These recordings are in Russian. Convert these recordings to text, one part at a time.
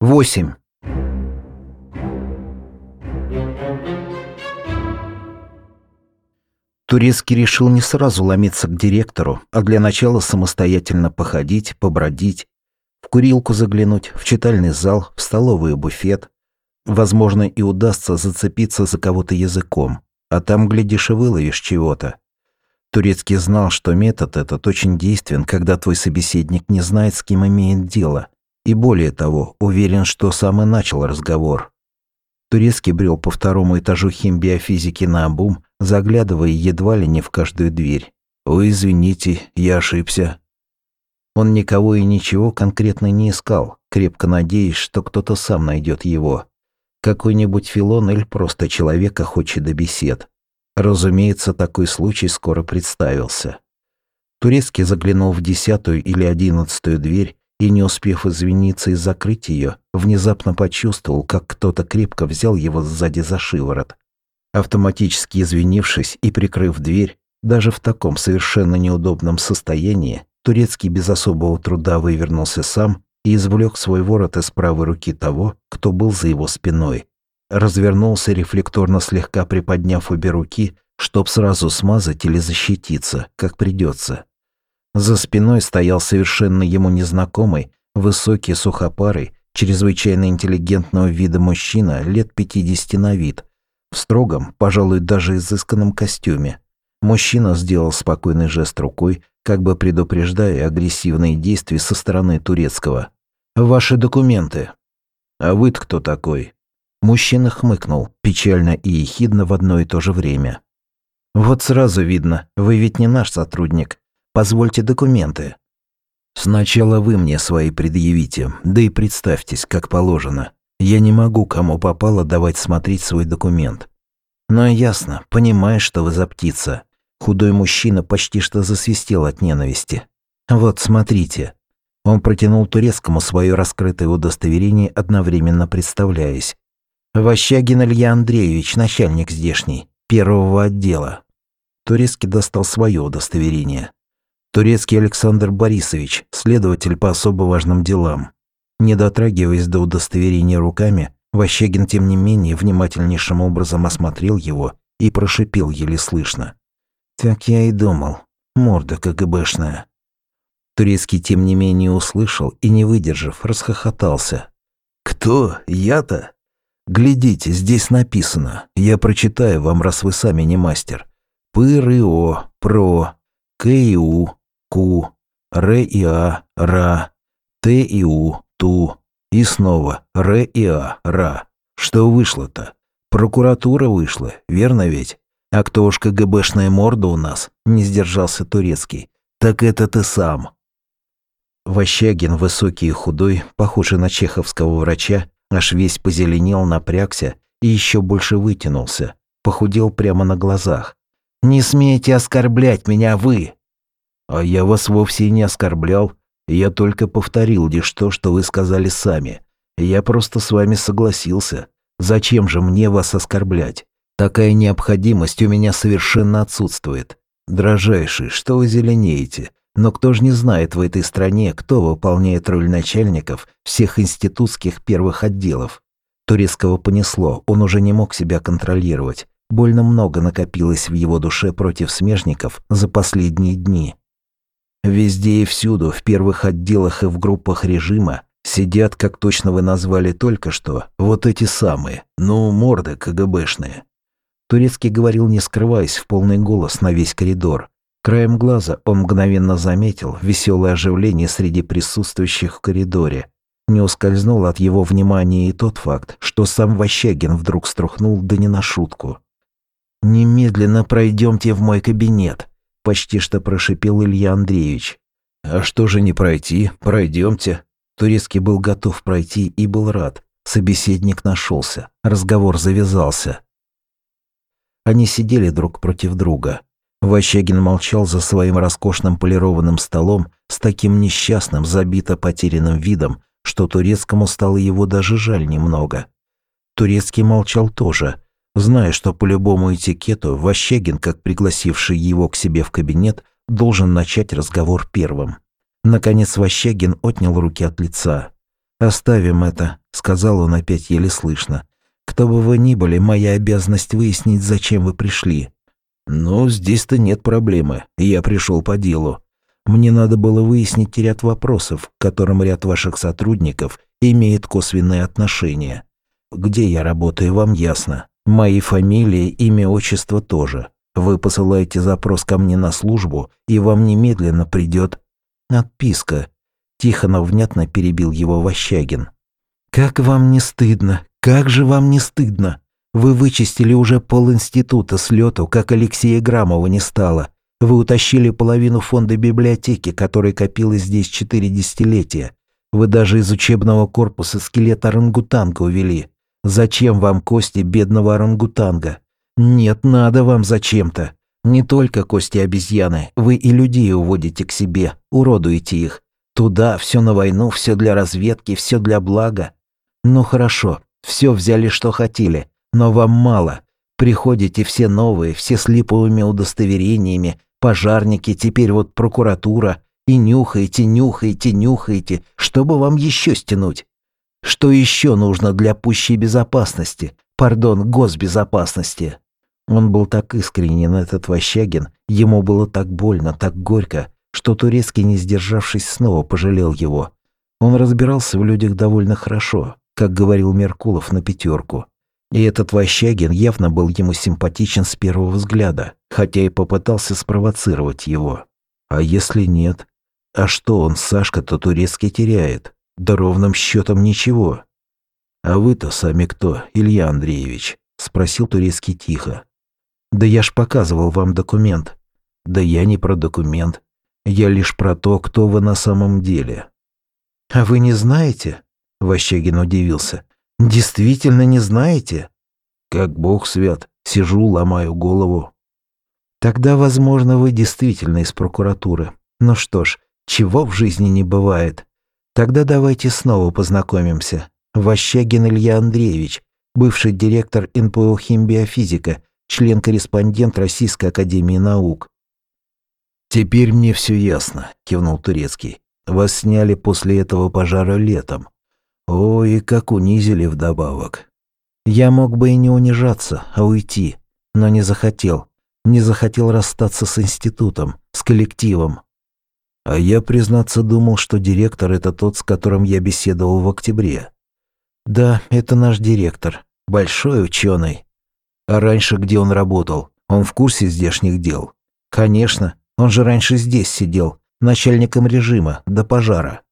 Восемь. Турецкий решил не сразу ломиться к директору, а для начала самостоятельно походить, побродить, в курилку заглянуть, в читальный зал, в столовый буфет. Возможно, и удастся зацепиться за кого-то языком, а там, глядишь, и выловишь чего-то. Турецкий знал, что метод этот очень действен, когда твой собеседник не знает, с кем имеет дело, и более того, уверен, что сам и начал разговор. Турецкий брел по второму этажу химбиофизики на обум, заглядывая едва ли не в каждую дверь. «Ой, извините, я ошибся». Он никого и ничего конкретно не искал, крепко надеясь, что кто-то сам найдет его. Какой-нибудь филон или просто человек, охочий до бесед. Разумеется, такой случай скоро представился. Турецкий заглянул в десятую или одиннадцатую дверь и, не успев извиниться и закрыть ее, внезапно почувствовал, как кто-то крепко взял его сзади за шиворот. Автоматически извинившись и прикрыв дверь, даже в таком совершенно неудобном состоянии, Турецкий без особого труда вывернулся сам и извлек свой ворот из правой руки того, кто был за его спиной. Развернулся, рефлекторно слегка приподняв обе руки, чтоб сразу смазать или защититься, как придется. За спиной стоял совершенно ему незнакомый, высокий, сухопарый, чрезвычайно интеллигентного вида мужчина лет 50 на вид, в строгом, пожалуй, даже изысканном костюме. Мужчина сделал спокойный жест рукой, как бы предупреждая агрессивные действия со стороны турецкого. «Ваши документы». «А вы кто такой?» Мужчина хмыкнул, печально и ехидно в одно и то же время. «Вот сразу видно, вы ведь не наш сотрудник. Позвольте документы. Сначала вы мне свои предъявите, да и представьтесь, как положено. Я не могу кому попало давать смотреть свой документ. Но ясно, понимаешь, что вы за птица. Худой мужчина почти что засвистел от ненависти. Вот, смотрите. Он протянул турецкому свое раскрытое удостоверение, одновременно представляясь. Ващагин Илья Андреевич, начальник здешний, первого отдела. Турецкий достал свое удостоверение. Турецкий Александр Борисович, следователь по особо важным делам. Не дотрагиваясь до удостоверения руками, Ващагин, тем не менее, внимательнейшим образом осмотрел его и прошипел еле слышно. «Так я и думал. Морда КГБшная». Турецкий, тем не менее, услышал и, не выдержав, расхохотался. «Кто? Я-то? Глядите, здесь написано. Я прочитаю вам, раз вы сами не мастер. ПРО, ПРО, КИУ, Ку, Р и А, Ра, Т и У, Ту, и снова Р и А, Ра. Что вышло-то? Прокуратура вышла, верно ведь? А кто уж КГБшная морда у нас, не сдержался турецкий. Так это ты сам. Ващагин, высокий и худой, похожий на чеховского врача, аж весь позеленел, напрягся и еще больше вытянулся, похудел прямо на глазах. «Не смейте оскорблять меня, вы!» А я вас вовсе не оскорблял. Я только повторил лишь то, что вы сказали сами. Я просто с вами согласился. Зачем же мне вас оскорблять? Такая необходимость у меня совершенно отсутствует. Дрожайший, что вы зеленеете? Но кто же не знает в этой стране, кто выполняет роль начальников всех институтских первых отделов? Турецкого понесло, он уже не мог себя контролировать. Больно много накопилось в его душе против смежников за последние дни. Везде и всюду, в первых отделах и в группах режима, сидят, как точно вы назвали только что, вот эти самые, ну, морды КГБшные. Турецкий говорил, не скрываясь, в полный голос на весь коридор. Краем глаза он мгновенно заметил веселое оживление среди присутствующих в коридоре. Не ускользнул от его внимания и тот факт, что сам Ващагин вдруг струхнул, да не на шутку. «Немедленно пройдемте в мой кабинет», — почти что прошипел Илья Андреевич. «А что же не пройти? Пройдемте». Турецкий был готов пройти и был рад. Собеседник нашелся. Разговор завязался. Они сидели друг против друга. Ващагин молчал за своим роскошным полированным столом с таким несчастным, забито потерянным видом, что Турецкому стало его даже жаль немного. Турецкий молчал тоже, зная, что по любому этикету Ващагин, как пригласивший его к себе в кабинет, должен начать разговор первым. Наконец Ващагин отнял руки от лица. «Оставим это», — сказал он опять еле слышно. «Кто бы вы ни были, моя обязанность выяснить, зачем вы пришли». «Ну, здесь-то нет проблемы. Я пришел по делу. Мне надо было выяснить ряд вопросов, к которым ряд ваших сотрудников имеет косвенное отношение. Где я работаю, вам ясно. Мои фамилии, имя, отчество тоже. Вы посылаете запрос ко мне на службу, и вам немедленно придет отписка. Тихонов внятно перебил его Ващагин. «Как вам не стыдно? Как же вам не стыдно? Вы вычистили уже пол института с лету, как Алексея Грамова не стало. Вы утащили половину фонда библиотеки, который копилось здесь четыре десятилетия. Вы даже из учебного корпуса скелет орангутанга увели. Зачем вам кости бедного орангутанга? Нет, надо вам зачем-то. Не только кости обезьяны, вы и людей уводите к себе, уродуете их. Туда, все на войну, все для разведки, все для блага. Ну хорошо, все взяли, что хотели, но вам мало. Приходите все новые, все с липовыми удостоверениями, пожарники, теперь вот прокуратура, и нюхаете, нюхаете, нюхаете, чтобы вам еще стянуть. Что еще нужно для пущей безопасности? Пардон, госбезопасности. Он был так искренен, этот Ващагин, ему было так больно, так горько, что Турецкий, не сдержавшись, снова пожалел его. Он разбирался в людях довольно хорошо, как говорил Меркулов на пятерку. И этот Ващагин явно был ему симпатичен с первого взгляда, хотя и попытался спровоцировать его. А если нет? А что он, Сашка-то турецкий теряет? Да ровным счетом ничего. А вы-то сами кто, Илья Андреевич? Спросил турецкий тихо. Да я ж показывал вам документ. Да я не про документ. Я лишь про то, кто вы на самом деле. А вы не знаете? Ващагин удивился. Действительно не знаете? Как бог свят, сижу, ломаю голову. Тогда, возможно, вы действительно из прокуратуры. Ну что ж, чего в жизни не бывает. Тогда давайте снова познакомимся. Ващагин Илья Андреевич, бывший директор НПО «Химбиофизика», член-корреспондент Российской Академии Наук. «Теперь мне все ясно», — кивнул Турецкий. «Вас сняли после этого пожара летом. Ой, как унизили вдобавок. Я мог бы и не унижаться, а уйти, но не захотел. Не захотел расстаться с институтом, с коллективом. А я, признаться, думал, что директор — это тот, с которым я беседовал в октябре. Да, это наш директор, большой ученый. А раньше где он работал? Он в курсе здешних дел? Конечно, он же раньше здесь сидел, начальником режима, до пожара.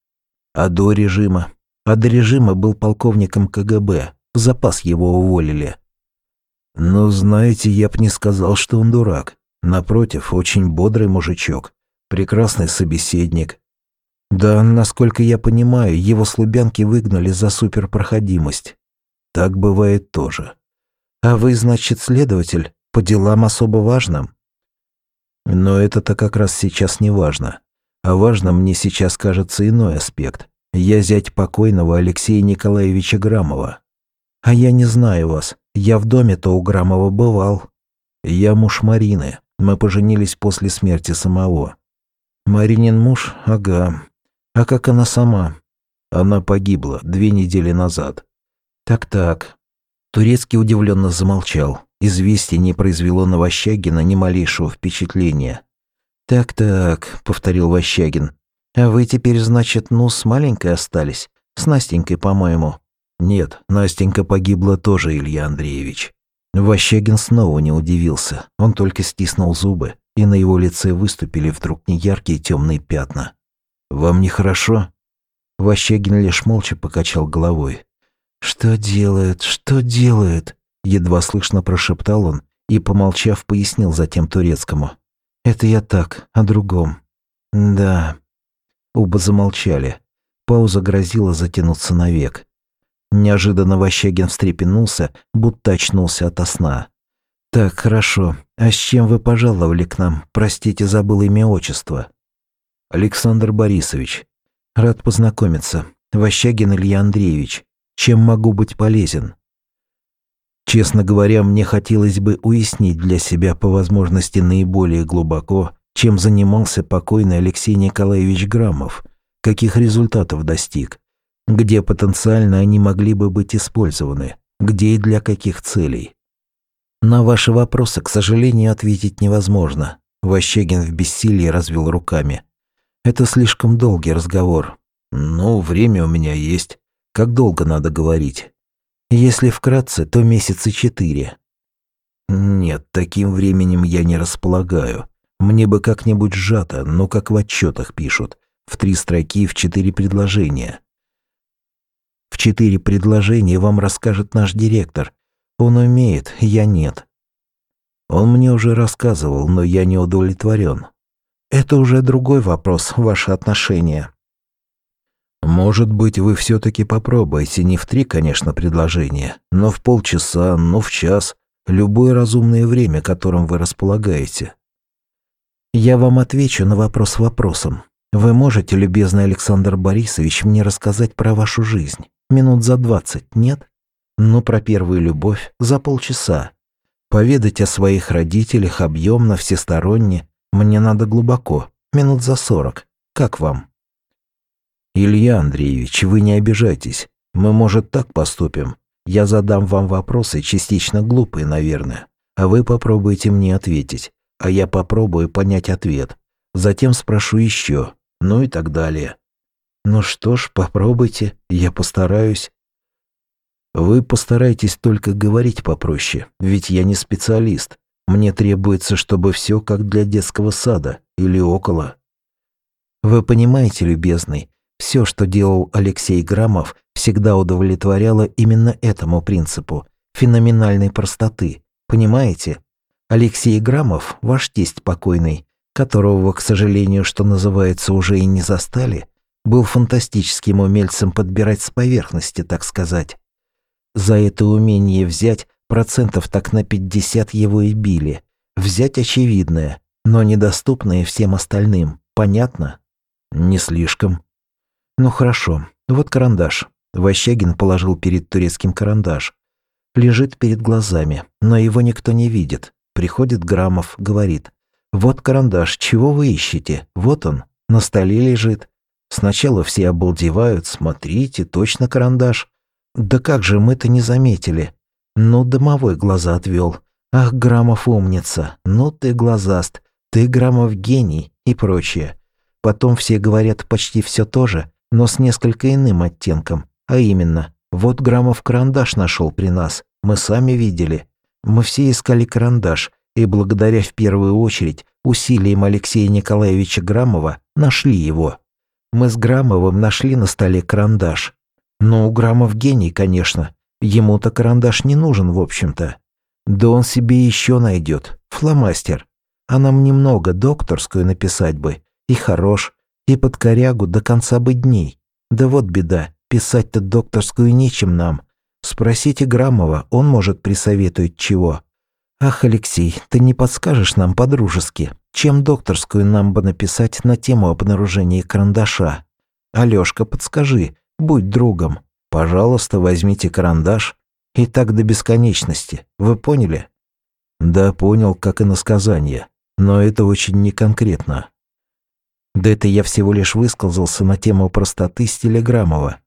А до режима? а до режима был полковником КГБ. В запас его уволили. Но, знаете, я б не сказал, что он дурак. Напротив, очень бодрый мужичок. Прекрасный собеседник. Да, насколько я понимаю, его слубянки выгнали за суперпроходимость. Так бывает тоже. А вы, значит, следователь, по делам особо важным? Но это-то как раз сейчас не важно. А важно мне сейчас кажется иной аспект. Я зять покойного Алексея Николаевича Грамова. А я не знаю вас. Я в доме-то у Грамова бывал. Я муж Марины. Мы поженились после смерти самого. Маринин муж? Ага. А как она сама? Она погибла две недели назад. Так-так. Турецкий удивленно замолчал. Известие не произвело на Ващагина ни малейшего впечатления. «Так-так», — повторил Ващагин, а вы теперь, значит, ну, с маленькой остались? С Настенькой, по-моему. Нет, Настенька погибла тоже, Илья Андреевич. Ващагин снова не удивился. Он только стиснул зубы, и на его лице выступили вдруг неяркие темные пятна. «Вам нехорошо?» Ващагин лишь молча покачал головой. «Что делает? Что делает?» Едва слышно прошептал он и, помолчав, пояснил затем турецкому. «Это я так, о другом. Да, Оба замолчали. Пауза грозила затянуться навек. Неожиданно Ващагин встрепенулся, будто очнулся ото сна. «Так, хорошо. А с чем вы пожаловали к нам? Простите, забыл имя отчество». «Александр Борисович. Рад познакомиться. Ващагин Илья Андреевич. Чем могу быть полезен?» Честно говоря, мне хотелось бы уяснить для себя по возможности наиболее глубоко, чем занимался покойный Алексей Николаевич Граммов, каких результатов достиг. где потенциально они могли бы быть использованы, где и для каких целей. На ваши вопросы, к сожалению, ответить невозможно. Ващегин в бессилии развел руками. Это слишком долгий разговор. Ну, время у меня есть. Как долго надо говорить? Если вкратце, то месяца четыре. Нет, таким временем я не располагаю. Мне бы как-нибудь сжато, но как в отчетах пишут. В три строки, в четыре предложения. В четыре предложения вам расскажет наш директор. Он умеет, я нет. Он мне уже рассказывал, но я не удовлетворен. Это уже другой вопрос, ваши отношения. Может быть, вы все-таки попробуете не в три, конечно, предложения, но в полчаса, но в час, любое разумное время, которым вы располагаете. Я вам отвечу на вопрос вопросом. Вы можете, любезный Александр Борисович, мне рассказать про вашу жизнь? Минут за двадцать, нет? Ну, про первую любовь за полчаса. Поведать о своих родителях объемно, всесторонне. Мне надо глубоко, минут за сорок. Как вам? Илья Андреевич, вы не обижайтесь. Мы, может, так поступим. Я задам вам вопросы, частично глупые, наверное. А вы попробуйте мне ответить а я попробую понять ответ. Затем спрошу еще, ну и так далее. Ну что ж, попробуйте, я постараюсь. Вы постарайтесь только говорить попроще, ведь я не специалист. Мне требуется, чтобы все как для детского сада или около. Вы понимаете, любезный, все, что делал Алексей Грамов, всегда удовлетворяло именно этому принципу феноменальной простоты. Понимаете? Алексей Грамов, ваш тесть покойный, которого к сожалению, что называется, уже и не застали, был фантастическим умельцем подбирать с поверхности, так сказать. За это умение взять процентов так на 50 его и били. Взять очевидное, но недоступное всем остальным. Понятно? Не слишком. Ну хорошо, вот карандаш. Ващагин положил перед турецким карандаш. Лежит перед глазами, но его никто не видит. Приходит Грамов, говорит. «Вот карандаш, чего вы ищете? Вот он, на столе лежит». Сначала все обалдевают, смотрите, точно карандаш. Да как же мы-то не заметили? Ну, домовой глаза отвел. Ах, Грамов умница, ну ты глазаст, ты Грамов гений и прочее. Потом все говорят почти все то же, но с несколько иным оттенком. А именно, вот Грамов карандаш нашел при нас, мы сами видели. Мы все искали карандаш, и благодаря в первую очередь усилиям Алексея Николаевича Грамова нашли его. Мы с Грамовым нашли на столе карандаш. Ну, Грамов гений, конечно. Ему-то карандаш не нужен, в общем-то. Да он себе еще найдет. Фломастер. А нам немного докторскую написать бы. И хорош. И под корягу до конца бы дней. Да вот беда. Писать-то докторскую нечем нам. Спросите Грамова, он может присоветовать чего. Ах, Алексей, ты не подскажешь нам по-дружески, чем докторскую нам бы написать на тему обнаружения карандаша? Алёшка, подскажи, будь другом. Пожалуйста, возьмите карандаш. И так до бесконечности. Вы поняли? Да, понял, как и на сказание. Но это очень неконкретно. Да это я всего лишь высказался на тему простоты стиля Грамова.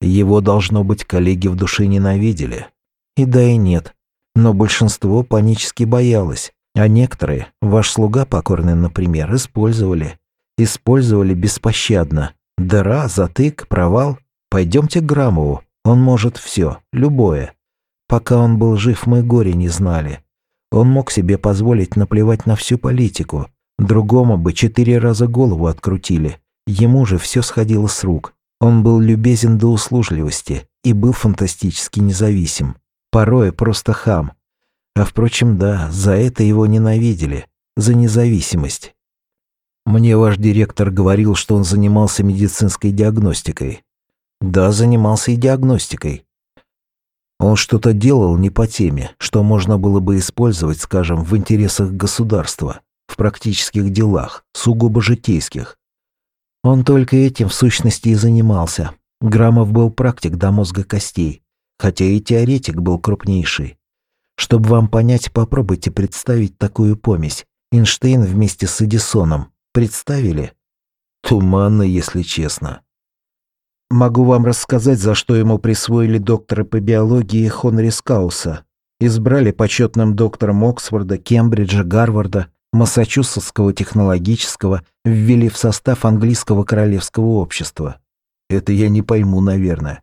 Его, должно быть, коллеги в душе ненавидели. И да, и нет. Но большинство панически боялось, а некоторые, ваш слуга покорный, например, использовали. Использовали беспощадно. Дыра, затык, провал. Пойдемте к Грамову, он может все, любое. Пока он был жив, мы горе не знали. Он мог себе позволить наплевать на всю политику. Другому бы четыре раза голову открутили. Ему же все сходило с рук. Он был любезен до услужливости и был фантастически независим. Порой просто хам. А впрочем, да, за это его ненавидели. За независимость. Мне ваш директор говорил, что он занимался медицинской диагностикой. Да, занимался и диагностикой. Он что-то делал не по теме, что можно было бы использовать, скажем, в интересах государства, в практических делах, сугубо житейских. Он только этим в сущности и занимался. Грамов был практик до мозга костей, хотя и теоретик был крупнейший. Чтобы вам понять, попробуйте представить такую помесь. Эйнштейн вместе с Эдисоном. Представили? Туманно, если честно. Могу вам рассказать, за что ему присвоили доктора по биологии Хонрис Кауса. Избрали почетным доктором Оксфорда, Кембриджа, Гарварда, Массачусетского технологического, ввели в состав английского королевского общества. Это я не пойму, наверное.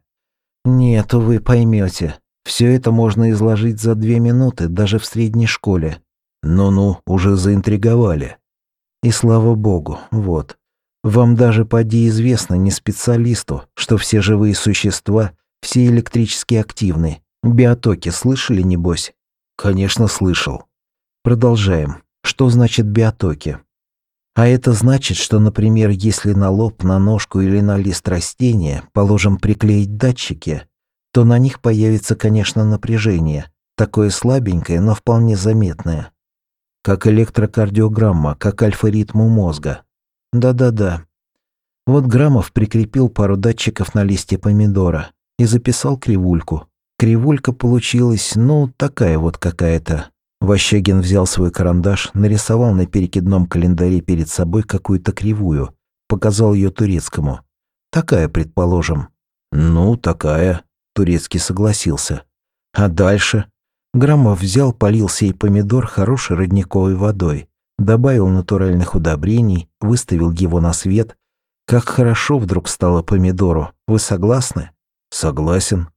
Нет, вы поймете. Все это можно изложить за две минуты, даже в средней школе. Ну-ну, уже заинтриговали. И слава богу, вот. Вам даже поди известно, не специалисту, что все живые существа, все электрически активны. Биотоки слышали, небось? Конечно, слышал. Продолжаем. Что значит биотоки? А это значит, что, например, если на лоб, на ножку или на лист растения, положим, приклеить датчики, то на них появится, конечно, напряжение, такое слабенькое, но вполне заметное. Как электрокардиограмма, как альфа-ритм у мозга. Да-да-да. Вот Грамов прикрепил пару датчиков на листе помидора и записал кривульку. Кривулька получилась, ну, такая вот какая-то. Ващегин взял свой карандаш, нарисовал на перекидном календаре перед собой какую-то кривую, показал ее турецкому. Такая, предположим. Ну, такая. Турецкий согласился. А дальше? Грамов взял, полил сей помидор хорошей родниковой водой добавил натуральных удобрений, выставил его на свет. Как хорошо вдруг стало помидору. Вы согласны? Согласен.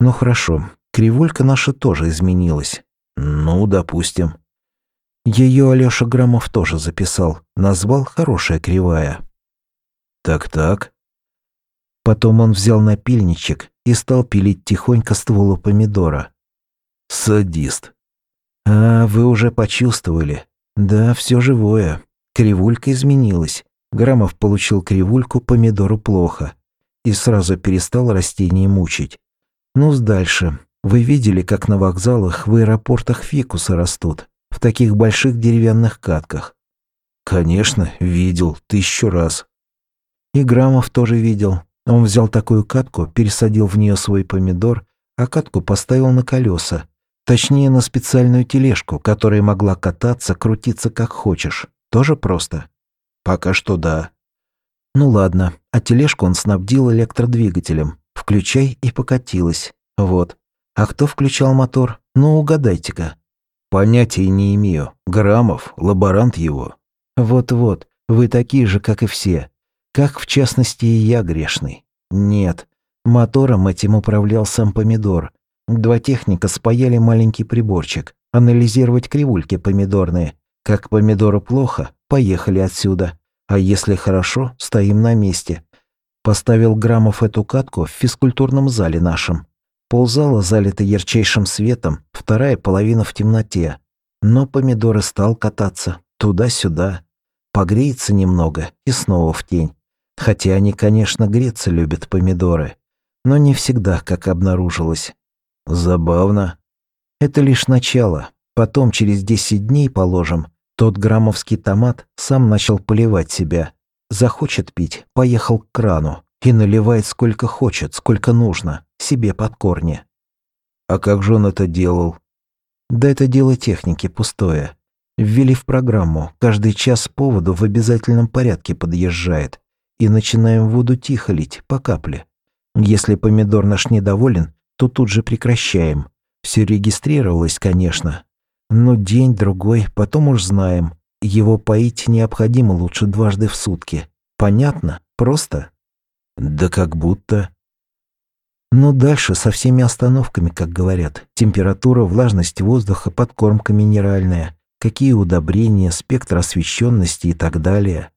Ну хорошо, кривулька наша тоже изменилась. Ну, допустим. Ее Алёша Грамов тоже записал, назвал «хорошая кривая». Так-так. Потом он взял напильничек и стал пилить тихонько стволу помидора. Садист. А, вы уже почувствовали. Да, все живое. Кривулька изменилась. Грамов получил кривульку, помидору плохо. И сразу перестал растение мучить. Ну, дальше. Вы видели, как на вокзалах, в аэропортах фикусы растут? В таких больших деревянных катках. Конечно, видел, тысячу раз. И Грамов тоже видел. Он взял такую катку, пересадил в нее свой помидор, а катку поставил на колеса Точнее, на специальную тележку, которая могла кататься, крутиться как хочешь. Тоже просто? Пока что да. Ну ладно, а тележку он снабдил электродвигателем. Включай и покатилась. Вот. А кто включал мотор? Ну, угадайте-ка. Понятия не имею. Граммов, лаборант его. Вот-вот, вы такие же, как и все. Как, в частности, и я грешный. Нет, мотором этим управлял сам помидор, Два техника спаяли маленький приборчик. Анализировать кривульки помидорные. Как помидору плохо, поехали отсюда. А если хорошо, стоим на месте. Поставил Граммов эту катку в физкультурном зале нашем. Ползала залита ярчайшим светом, вторая половина в темноте. Но помидоры стал кататься туда-сюда. Погреется немного и снова в тень. Хотя они, конечно, греться любят помидоры. Но не всегда, как обнаружилось. Забавно. Это лишь начало. Потом, через 10 дней, положим, тот граммовский томат сам начал поливать себя. Захочет пить, поехал к крану и наливает сколько хочет, сколько нужно, себе под корни. А как же он это делал? Да это дело техники пустое. Ввели в программу, каждый час поводу в обязательном порядке подъезжает. И начинаем воду тихо лить, по капле. Если помидор наш недоволен, то тут же прекращаем. Все регистрировалось, конечно. Но день-другой, потом уж знаем. Его поить необходимо лучше дважды в сутки. Понятно? Просто? Да как будто. Но дальше со всеми остановками, как говорят. Температура, влажность воздуха, подкормка минеральная, какие удобрения, спектр освещенности и так далее.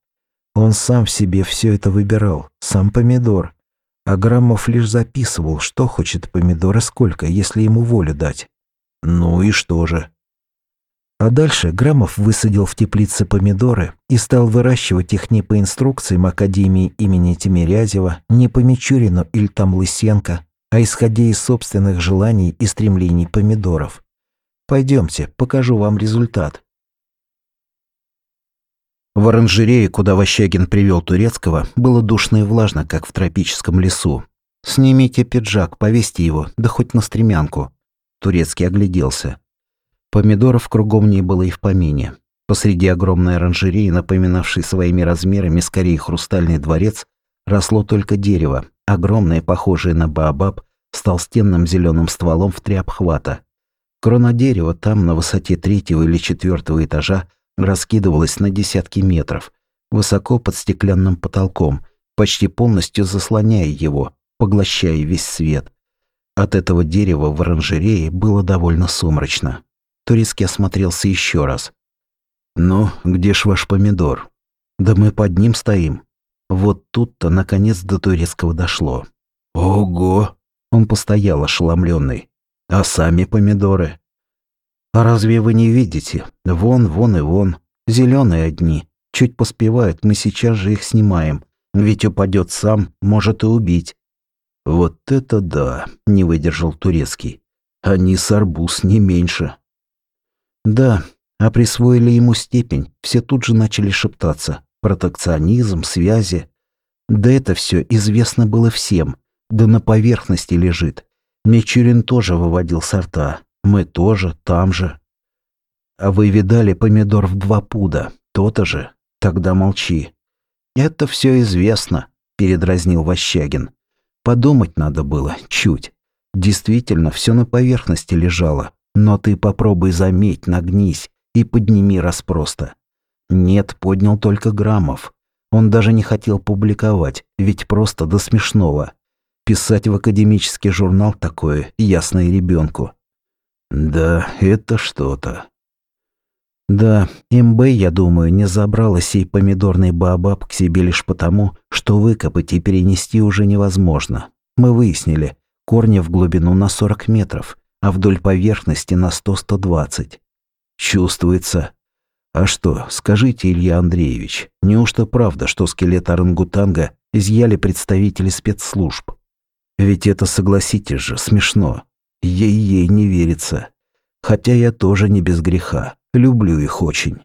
Он сам себе все это выбирал, сам помидор. А Граммов лишь записывал, что хочет помидора сколько, если ему волю дать. Ну и что же? А дальше Граммов высадил в теплице помидоры и стал выращивать их не по инструкциям Академии имени Тимирязева, не по Мичурину или там Лысенко, а исходя из собственных желаний и стремлений помидоров. Пойдемте, покажу вам результат. В оранжерее, куда Ващагин привел Турецкого, было душно и влажно, как в тропическом лесу. «Снимите пиджак, повесьте его, да хоть на стремянку». Турецкий огляделся. Помидоров кругом не было и в помине. Посреди огромной оранжереи, напоминавшей своими размерами скорее хрустальный дворец, росло только дерево, огромное, похожее на баобаб, с толстенным зеленым стволом в три обхвата. Крона дерева там, на высоте третьего или четвертого этажа, раскидывалась на десятки метров, высоко под стеклянным потолком, почти полностью заслоняя его, поглощая весь свет. От этого дерева в оранжерее было довольно сумрачно. Турецкий осмотрелся еще раз. «Ну, где ж ваш помидор?» «Да мы под ним стоим». Вот тут-то, наконец, до турецкого дошло. «Ого!» Он постоял ошеломленный. «А сами помидоры?» «А разве вы не видите? Вон, вон и вон. Зеленые одни. Чуть поспевают, мы сейчас же их снимаем. Ведь упадет сам, может и убить». «Вот это да!» – не выдержал турецкий. «Они с арбуз не меньше». «Да, а присвоили ему степень, все тут же начали шептаться. Протекционизм, связи. Да это все известно было всем, да на поверхности лежит. Мичурин тоже выводил сорта. Мы тоже, там же. А вы видали помидор в два пуда, то-то же. Тогда молчи. Это все известно, передразнил Ващагин. Подумать надо было, чуть. Действительно, все на поверхности лежало. Но ты попробуй заметь, нагнись и подними раз просто. Нет, поднял только Граммов. Он даже не хотел публиковать, ведь просто до смешного. Писать в академический журнал такое, ясно и ребенку. Да, это что-то. Да, МБ, я думаю, не забрала сей помидорный баобаб к себе лишь потому, что выкопать и перенести уже невозможно. Мы выяснили, корни в глубину на 40 метров, а вдоль поверхности на 100-120. Чувствуется. А что, скажите, Илья Андреевич, неужто правда, что скелет орангутанга изъяли представители спецслужб? Ведь это, согласитесь же, смешно. Ей-ей не верится. Хотя я тоже не без греха, люблю их очень.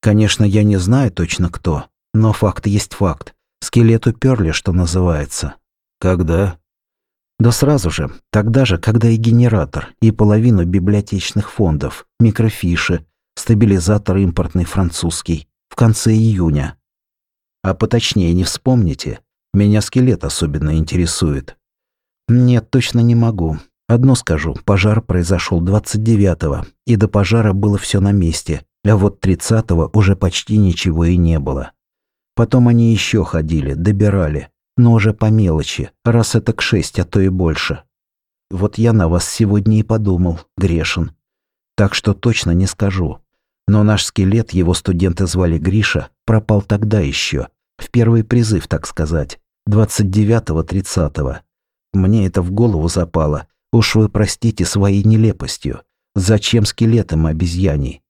Конечно, я не знаю точно кто, но факт есть факт. Скелет уперли, что называется. Когда? Да сразу же, тогда же, когда и генератор, и половину библиотечных фондов, микрофиши, стабилизатор импортный французский, в конце июня. А поточнее не вспомните? Меня скелет особенно интересует. Нет, точно не могу. Одно скажу, пожар произошел 29-го, и до пожара было все на месте, а вот 30-го уже почти ничего и не было. Потом они еще ходили, добирали, но уже по мелочи, раз это к шесть, а то и больше. Вот я на вас сегодня и подумал, грешен. Так что точно не скажу. Но наш скелет, его студенты звали Гриша, пропал тогда еще, в первый призыв, так сказать, 29-30. Мне это в голову запало. Уж вы простите своей нелепостью. Зачем скелетам обезьяний?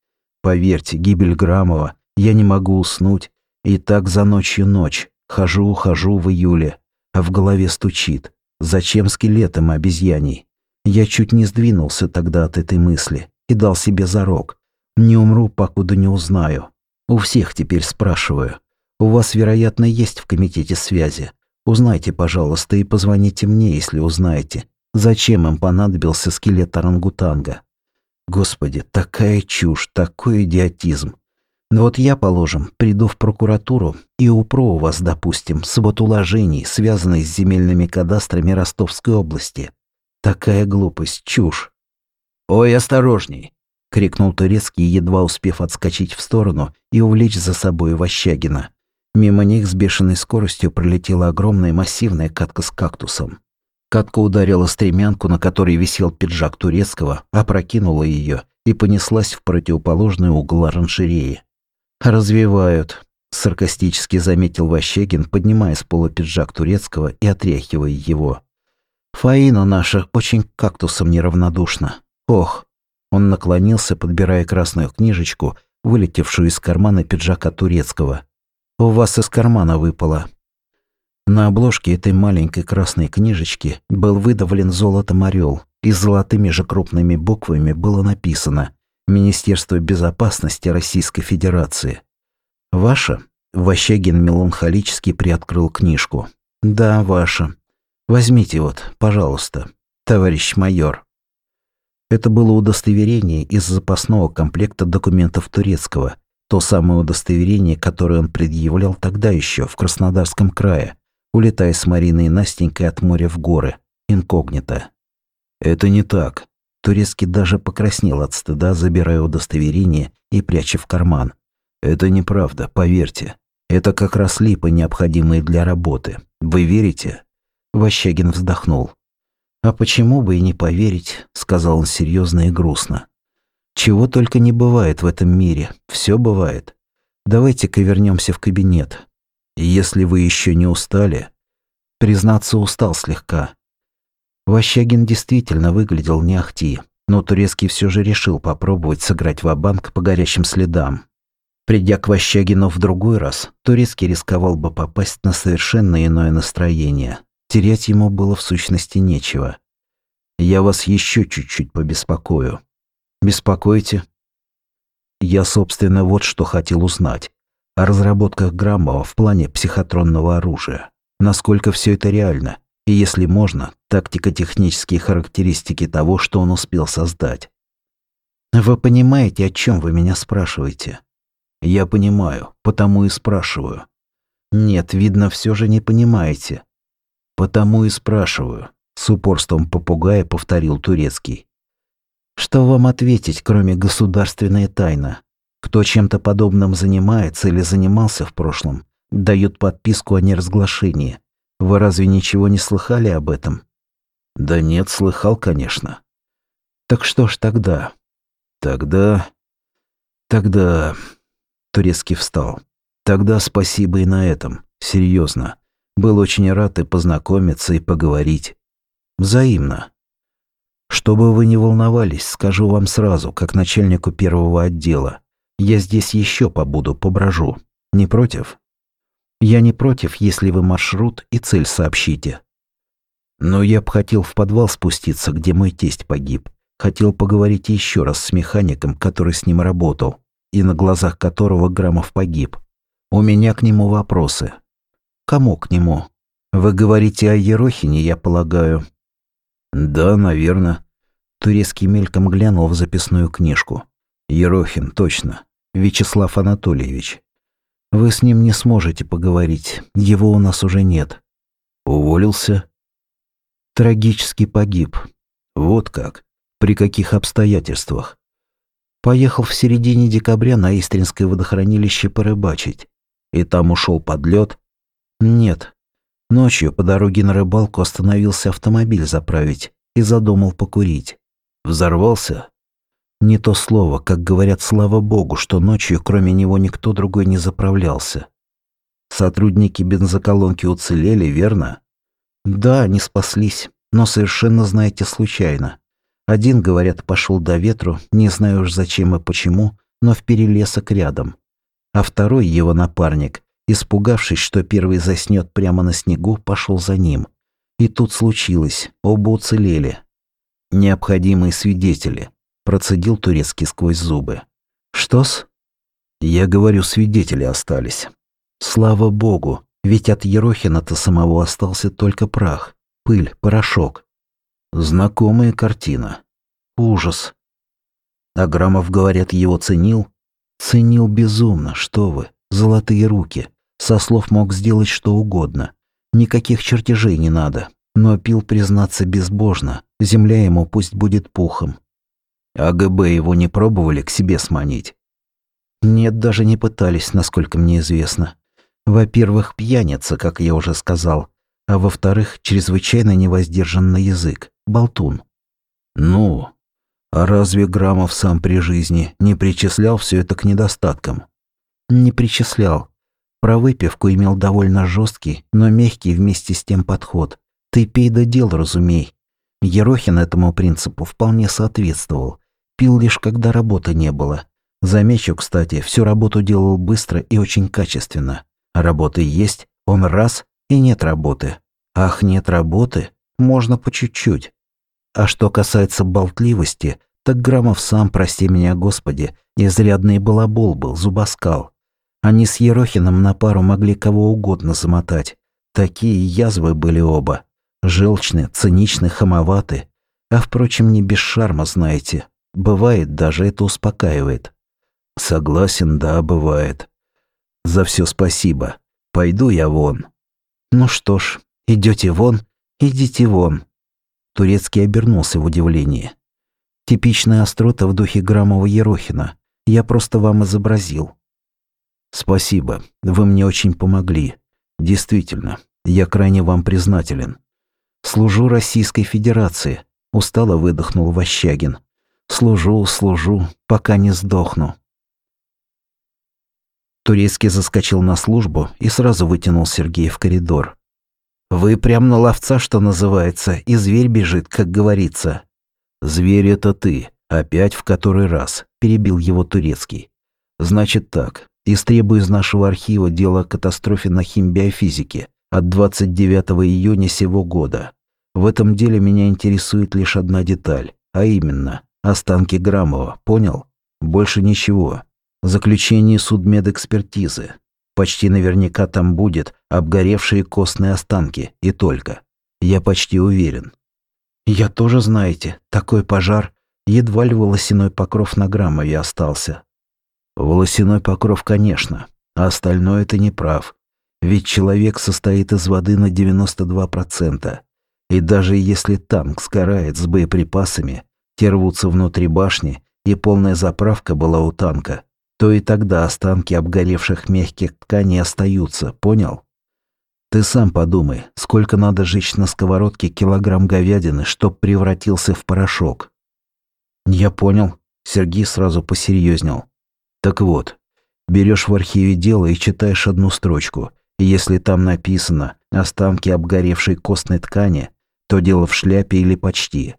Поверьте, гибель Грамова, я не могу уснуть. И так за ночью ночь. Хожу, хожу в июле, а в голове стучит. Зачем скелетам обезьяний? Я чуть не сдвинулся тогда от этой мысли и дал себе зарок. Не умру, покуда не узнаю. У всех теперь спрашиваю. У вас, вероятно, есть в комитете связи. Узнайте, пожалуйста, и позвоните мне, если узнаете, зачем им понадобился скелет орангутанга. Господи, такая чушь, такой идиотизм. Вот я, положим, приду в прокуратуру и упру у вас, допустим, свод уложений, связанный с земельными кадастрами Ростовской области. Такая глупость, чушь. «Ой, осторожней!» — крикнул Турецкий, едва успев отскочить в сторону и увлечь за собой Ващагина. Мимо них с бешеной скоростью пролетела огромная массивная катка с кактусом. Катка ударила стремянку, на которой висел пиджак турецкого, опрокинула ее и понеслась в противоположный угол оранжереи. «Развивают», – саркастически заметил Ващегин, поднимая с пола пиджак турецкого и отряхивая его. «Фаина наша очень к кактусам неравнодушна. Ох!» Он наклонился, подбирая красную книжечку, вылетевшую из кармана пиджака турецкого. «У вас из кармана выпало». На обложке этой маленькой красной книжечки был выдавлен золотом орел, и золотыми же крупными буквами было написано Министерство безопасности Российской Федерации. Ваша? Ващагин меланхолически приоткрыл книжку. Да, ваша. Возьмите вот, пожалуйста, товарищ майор. Это было удостоверение из запасного комплекта документов турецкого, то самое удостоверение, которое он предъявлял тогда еще в Краснодарском крае, улетая с Мариной и Настенькой от моря в горы, инкогнито. Это не так. Турецкий даже покраснел от стыда, забирая удостоверение и пряча в карман. Это неправда, поверьте. Это как раз липы, необходимые для работы. Вы верите? Ващагин вздохнул. А почему бы и не поверить, сказал он серьезно и грустно. Чего только не бывает в этом мире, все бывает. Давайте-ка вернемся в кабинет. Если вы еще не устали, признаться, устал слегка. Ващагин действительно выглядел не ахти, но Турецкий все же решил попробовать сыграть в банк по горящим следам. Придя к Ващагину в другой раз, Турецкий рисковал бы попасть на совершенно иное настроение. Терять ему было в сущности нечего. «Я вас еще чуть-чуть побеспокою», Беспокоите? Я, собственно, вот что хотел узнать. О разработках Граммова в плане психотронного оружия. Насколько все это реально? И если можно, тактико-технические характеристики того, что он успел создать. Вы понимаете, о чем вы меня спрашиваете? Я понимаю, потому и спрашиваю. Нет, видно, все же не понимаете. Потому и спрашиваю. С упорством попугая повторил турецкий. Что вам ответить, кроме государственной тайны? Кто чем-то подобным занимается или занимался в прошлом, дают подписку о неразглашении. Вы разве ничего не слыхали об этом? Да нет, слыхал, конечно. Так что ж тогда? Тогда... Тогда... Турецкий встал. Тогда спасибо и на этом. Серьезно. Был очень рад и познакомиться, и поговорить. Взаимно. Чтобы вы не волновались, скажу вам сразу, как начальнику первого отдела. Я здесь еще побуду, поброжу. Не против? Я не против, если вы маршрут и цель сообщите. Но я б хотел в подвал спуститься, где мой тесть погиб. Хотел поговорить еще раз с механиком, который с ним работал, и на глазах которого Грамов погиб. У меня к нему вопросы. Кому к нему? Вы говорите о Ерохине, я полагаю. Да, наверное. Турецкий мельком глянул в записную книжку. Ерохин, точно. Вячеслав Анатольевич. Вы с ним не сможете поговорить. Его у нас уже нет. Уволился? Трагически погиб. Вот как. При каких обстоятельствах? Поехал в середине декабря на Истринское водохранилище порыбачить. И там ушел под лед? Нет, Ночью по дороге на рыбалку остановился автомобиль заправить и задумал покурить. Взорвался? Не то слово, как говорят, слава богу, что ночью кроме него никто другой не заправлялся. Сотрудники бензоколонки уцелели, верно? Да, они спаслись, но совершенно, знаете, случайно. Один, говорят, пошел до ветру, не знаю уж зачем и почему, но в перелесок рядом. А второй, его напарник, Испугавшись, что первый заснет прямо на снегу, пошел за ним. И тут случилось, оба уцелели. Необходимые свидетели, процедил турецкий сквозь зубы. Что-с? Я говорю, свидетели остались. Слава богу, ведь от Ерохина-то самого остался только прах, пыль, порошок. Знакомая картина. Ужас. Аграмов, говорят, его ценил? Ценил безумно, что вы, золотые руки. Со слов мог сделать что угодно. Никаких чертежей не надо. Но пил, признаться, безбожно. Земля ему пусть будет пухом. А ГБ его не пробовали к себе сманить? Нет, даже не пытались, насколько мне известно. Во-первых, пьяница, как я уже сказал. А во-вторых, чрезвычайно невоздержанный язык. Болтун. Ну, а разве Грамов сам при жизни не причислял все это к недостаткам? Не причислял. Про выпивку имел довольно жесткий, но мягкий вместе с тем подход. Ты пей да дел, разумей. Ерохин этому принципу вполне соответствовал. Пил лишь когда работы не было. Замечу, кстати, всю работу делал быстро и очень качественно. Работы есть, он раз, и нет работы. Ах, нет работы, можно по чуть-чуть. А что касается болтливости, так Грамов сам, прости меня, Господи, изрядный балабол был, зубоскал. Они с Ерохиным на пару могли кого угодно замотать. Такие язвы были оба. Желчные, циничные, хамоваты. А впрочем, не без шарма, знаете. Бывает, даже это успокаивает. Согласен, да, бывает. За все спасибо. Пойду я вон. Ну что ж, идете вон, идите вон. Турецкий обернулся в удивлении. Типичная острота в духе Грамова-Ерохина. Я просто вам изобразил. Спасибо, вы мне очень помогли. Действительно, я крайне вам признателен. Служу Российской Федерации, устало выдохнул Ващагин. Служу, служу, пока не сдохну. Турецкий заскочил на службу и сразу вытянул Сергея в коридор. «Вы прям на ловца, что называется, и зверь бежит, как говорится». «Зверь это ты, опять в который раз», – перебил его Турецкий. «Значит так, истребую из нашего архива дело о катастрофе на химбиофизике от 29 июня сего года. В этом деле меня интересует лишь одна деталь, а именно, останки Грамова, понял? Больше ничего. Заключение судмедэкспертизы. Почти наверняка там будет обгоревшие костные останки, и только. Я почти уверен. Я тоже, знаете, такой пожар, едва ли волосяной покров на Грамове остался. Волосяной покров, конечно, а остальное ты не прав. Ведь человек состоит из воды на 92%. И даже если танк сгорает с боеприпасами, те рвутся внутри башни, и полная заправка была у танка, то и тогда останки обгоревших мягких тканей остаются, понял? Ты сам подумай, сколько надо жечь на сковородке килограмм говядины, чтоб превратился в порошок. Я понял. Сергей сразу посерьезнел. Так вот, берешь в архиве дело и читаешь одну строчку. И если там написано «останки обгоревшей костной ткани», то дело в шляпе или почти.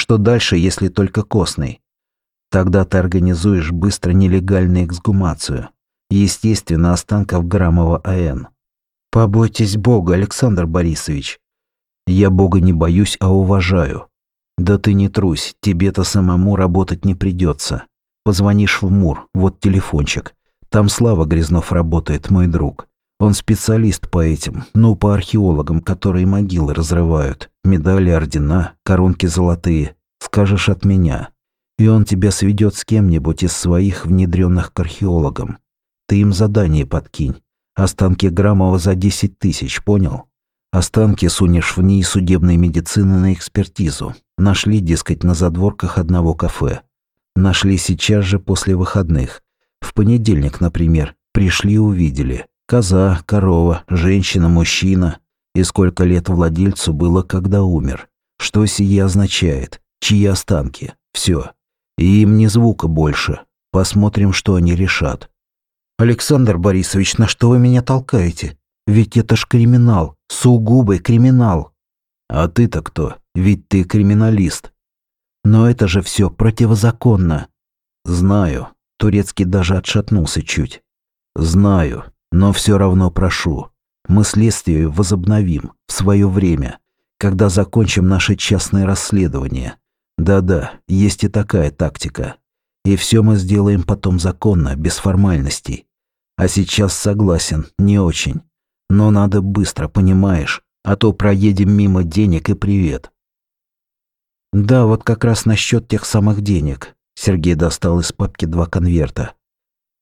Что дальше, если только костный? Тогда ты организуешь быстро нелегальную эксгумацию. Естественно, останков Грамова АН. Побойтесь Бога, Александр Борисович. Я Бога не боюсь, а уважаю. Да ты не трусь, тебе-то самому работать не придется. Позвонишь в МУР, вот телефончик. Там Слава Грязнов работает, мой друг. Он специалист по этим, ну, по археологам, которые могилы разрывают. Медали, ордена, коронки золотые. Скажешь от меня и он тебя сведет с кем-нибудь из своих внедренных к археологам. Ты им задание подкинь. Останки Грамова за 10 тысяч, понял? Останки сунешь в ней судебной медицины на экспертизу. Нашли, дескать, на задворках одного кафе. Нашли сейчас же после выходных. В понедельник, например, пришли увидели. Коза, корова, женщина, мужчина. И сколько лет владельцу было, когда умер. Что сие означает? Чьи останки? Все. И им ни звука больше. Посмотрим, что они решат. Александр Борисович, на что вы меня толкаете? Ведь это ж криминал, сугубый криминал. А ты-то кто? Ведь ты криминалист. Но это же все противозаконно. Знаю. Турецкий даже отшатнулся чуть. Знаю, но все равно прошу. Мы следствие возобновим в свое время, когда закончим наше частное расследование. Да-да, есть и такая тактика. И все мы сделаем потом законно, без формальностей. А сейчас согласен, не очень. Но надо быстро, понимаешь? А то проедем мимо денег и привет. Да, вот как раз насчет тех самых денег. Сергей достал из папки два конверта.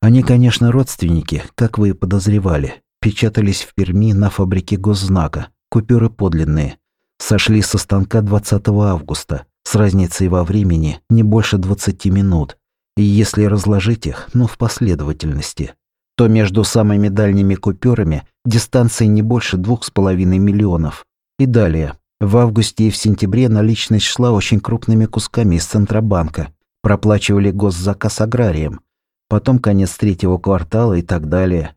Они, конечно, родственники, как вы и подозревали. Печатались в Перми на фабрике госзнака. Купюры подлинные. Сошли со станка 20 августа с разницей во времени не больше 20 минут. И если разложить их, ну, в последовательности, то между самыми дальними купюрами дистанция не больше двух с половиной миллионов. И далее. В августе и в сентябре наличность шла очень крупными кусками из Центробанка. Проплачивали госзаказ аграриям. Потом конец третьего квартала и так далее.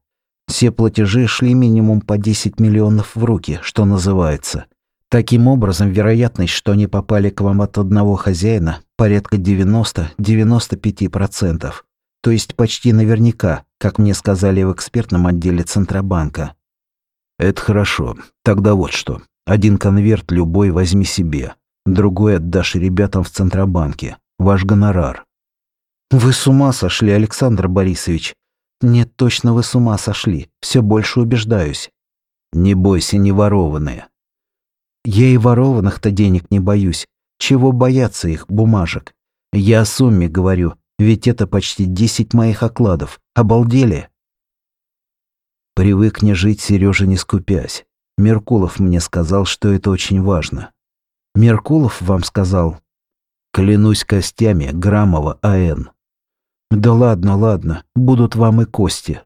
Все платежи шли минимум по 10 миллионов в руки, что называется. Таким образом, вероятность, что они попали к вам от одного хозяина, порядка 90-95%. То есть почти наверняка, как мне сказали в экспертном отделе Центробанка. Это хорошо. Тогда вот что. Один конверт любой возьми себе. Другой отдашь ребятам в Центробанке. Ваш гонорар. Вы с ума сошли, Александр Борисович. Нет, точно вы с ума сошли. Все больше убеждаюсь. Не бойся, не ворованные. Я и ворованных-то денег не боюсь. Чего бояться их, бумажек? Я о сумме говорю, ведь это почти десять моих окладов. Обалдели? Привыкни жить, Сережа, не скупясь. Меркулов мне сказал, что это очень важно. Меркулов вам сказал? Клянусь костями Грамова А.Н. Да ладно, ладно, будут вам и кости.